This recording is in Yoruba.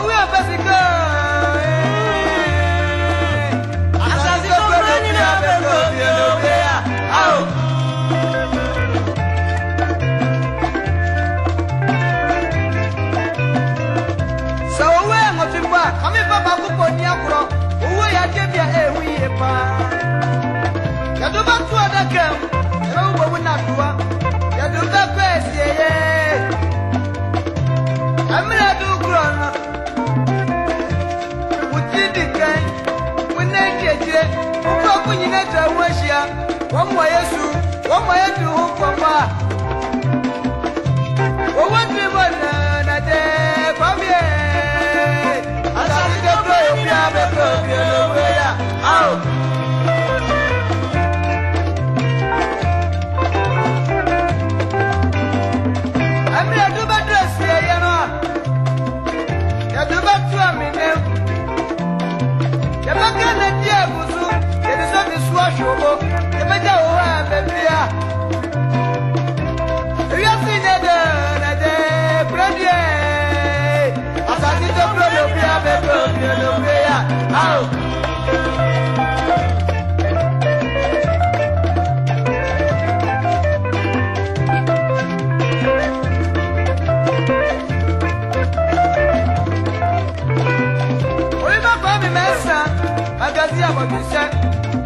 owó ẹ̀fẹ̀sì gan-an. àṣàṣì tó pé nínú abẹ́kọ̀ mi ò gbé à. sọ owó ẹ̀ ń fi fa àmì bàbá púpọ̀ ní àkùrọ̀ owó ìyá débi ẹ̀hún yìí pa. yàtọ̀ bá tún ọ̀dà kẹ́hìn ẹ̀rọ wò wọ́n náà tó wá yàtọ̀ bá pẹ́ ẹ̀sì ẹ̀yẹ́. I'm not a kan mun nan a kuma kun yi na tawo shiya wan waye su wan waye wa shomo ebeja o wa bebia ria si ne de na de predie asati to pro lo bia be pro bia lo bia au Magazine à mon